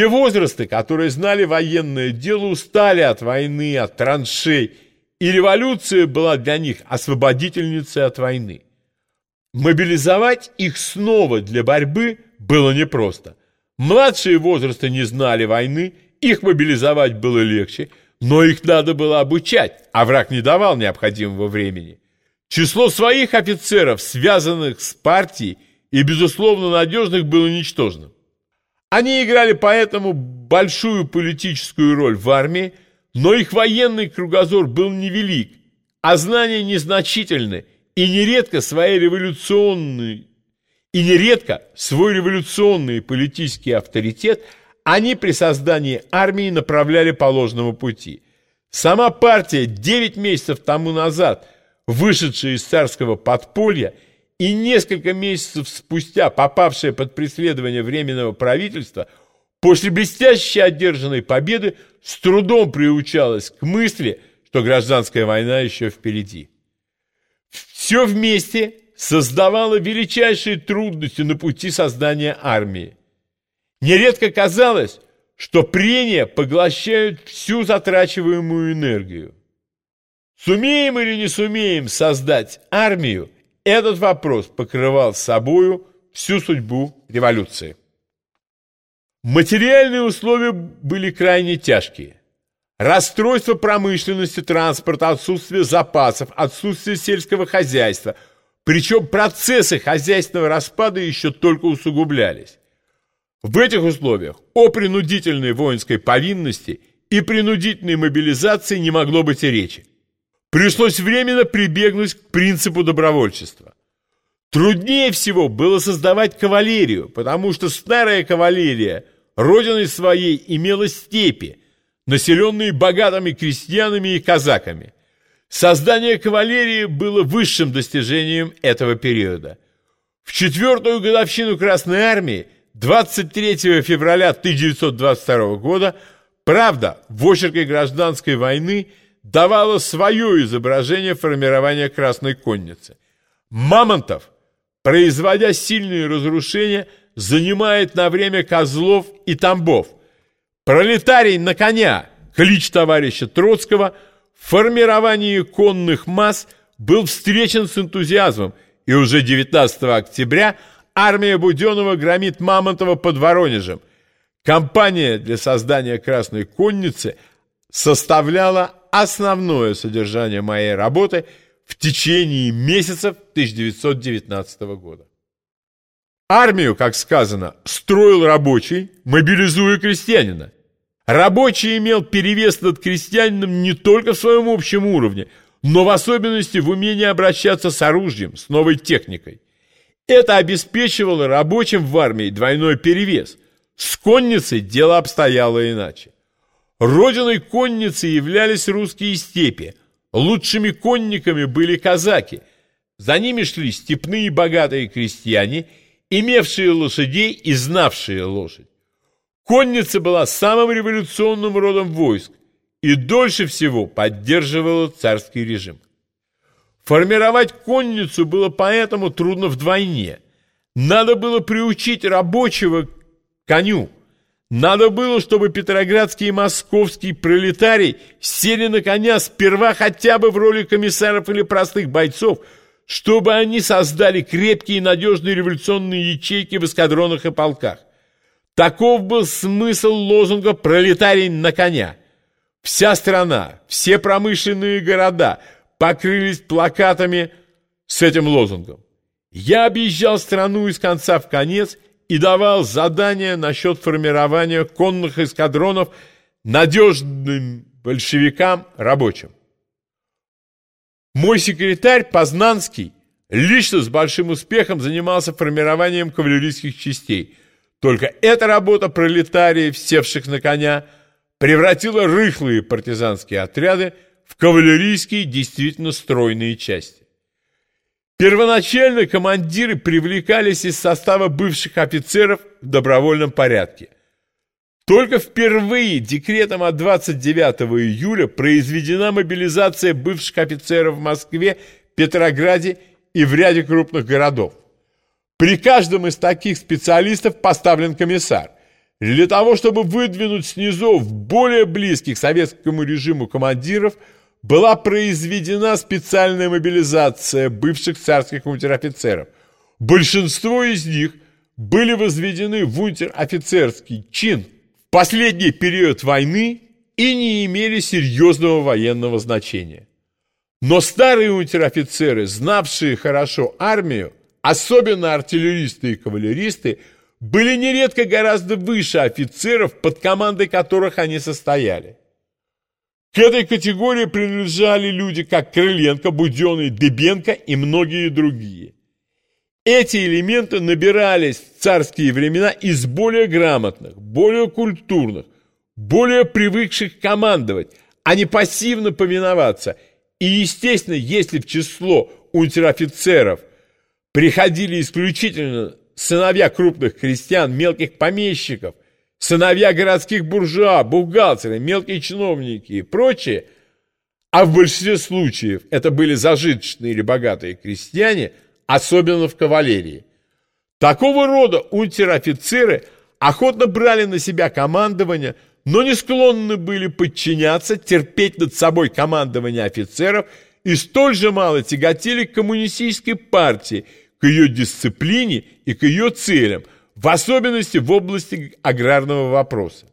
Те возрасты, которые знали военное дело, устали от войны, от траншей, и революция была для них освободительницей от войны. Мобилизовать их снова для борьбы было непросто. Младшие возрасты не знали войны, их мобилизовать было легче, но их надо было обучать, а враг не давал необходимого времени. Число своих офицеров, связанных с партией и, безусловно, надежных, было ничтожным. Они играли поэтому большую политическую роль в армии, но их военный кругозор был невелик, а знания незначительны, и нередко свои революционные и нередко свой революционный политический авторитет они при создании армии направляли по ложному пути. Сама партия 9 месяцев тому назад, вышедшая из царского подполья и несколько месяцев спустя попавшая под преследование Временного правительства, после блестяще одержанной победы с трудом приучалась к мысли, что гражданская война еще впереди. Все вместе создавало величайшие трудности на пути создания армии. Нередко казалось, что прения поглощают всю затрачиваемую энергию. Сумеем или не сумеем создать армию, этот вопрос покрывал собою всю судьбу революции. Материальные условия были крайне тяжкие. Расстройство промышленности, транспорта, отсутствие запасов, отсутствие сельского хозяйства. Причем процессы хозяйственного распада еще только усугублялись. В этих условиях о принудительной воинской повинности и принудительной мобилизации не могло быть и речи. Пришлось временно прибегнуть к принципу добровольчества. Труднее всего было создавать кавалерию, потому что старая кавалерия родиной своей имела степи, населенные богатыми крестьянами и казаками. Создание кавалерии было высшим достижением этого периода. В четвертую годовщину Красной Армии, 23 февраля 1922 года, «Правда» в очерке гражданской войны давала свое изображение формирования Красной Конницы. Мамонтов – производя сильные разрушения, занимает на время Козлов и Тамбов. Пролетарий на коня, клич товарища Троцкого, в формировании конных масс был встречен с энтузиазмом, и уже 19 октября армия Буденова громит Мамонтова под Воронежем. Компания для создания Красной Конницы составляла основное содержание моей работы – в течение месяцев 1919 года. Армию, как сказано, строил рабочий, мобилизуя крестьянина. Рабочий имел перевес над крестьянином не только в своем общем уровне, но в особенности в умении обращаться с оружием, с новой техникой. Это обеспечивало рабочим в армии двойной перевес. С конницей дело обстояло иначе. Родиной конницы являлись русские степи, Лучшими конниками были казаки. За ними шли степные богатые крестьяне, имевшие лошадей и знавшие лошадь. Конница была самым революционным родом войск и дольше всего поддерживала царский режим. Формировать конницу было поэтому трудно вдвойне. Надо было приучить рабочего к коню – надо было, чтобы петроградский и московский пролетарий сели на коня сперва хотя бы в роли комиссаров или простых бойцов, чтобы они создали крепкие и надежные революционные ячейки в эскадронах и полках. Таков был смысл лозунга «Пролетарий на коня». Вся страна, все промышленные города покрылись плакатами с этим лозунгом. Я объезжал страну из конца в конец – и давал задания насчет формирования конных эскадронов надежным большевикам рабочим. Мой секретарь Познанский лично с большим успехом занимался формированием кавалерийских частей. Только эта работа пролетариев, севших на коня, превратила рыхлые партизанские отряды в кавалерийские действительно стройные части. Первоначально командиры привлекались из состава бывших офицеров в добровольном порядке. Только впервые декретом от 29 июля произведена мобилизация бывших офицеров в Москве, Петрограде и в ряде крупных городов. При каждом из таких специалистов поставлен комиссар. для того, чтобы выдвинуть снизов более близких советскому режиму командиров, была произведена специальная мобилизация бывших царских унтер-офицеров. Большинство из них были возведены в унтер-офицерский чин в последний период войны и не имели серьезного военного значения. Но старые унтер-офицеры, знавшие хорошо армию, особенно артиллеристы и кавалеристы, были нередко гораздо выше офицеров, под командой которых они состояли. К этой категории принадлежали люди, как Крыленко, Буденный, Дебенко и многие другие. Эти элементы набирались в царские времена из более грамотных, более культурных, более привыкших командовать, а не пассивно повиноваться. И, естественно, если в число унтер-офицеров приходили исключительно сыновья крупных крестьян, мелких помещиков, сыновья городских буржуа, бухгалтеры, мелкие чиновники и прочее, а в большинстве случаев это были зажиточные или богатые крестьяне, особенно в кавалерии. Такого рода унтер-офицеры охотно брали на себя командование, но не склонны были подчиняться, терпеть над собой командование офицеров и столь же мало тяготели к коммунистической партии, к ее дисциплине и к ее целям, в особенности в области аграрного вопроса.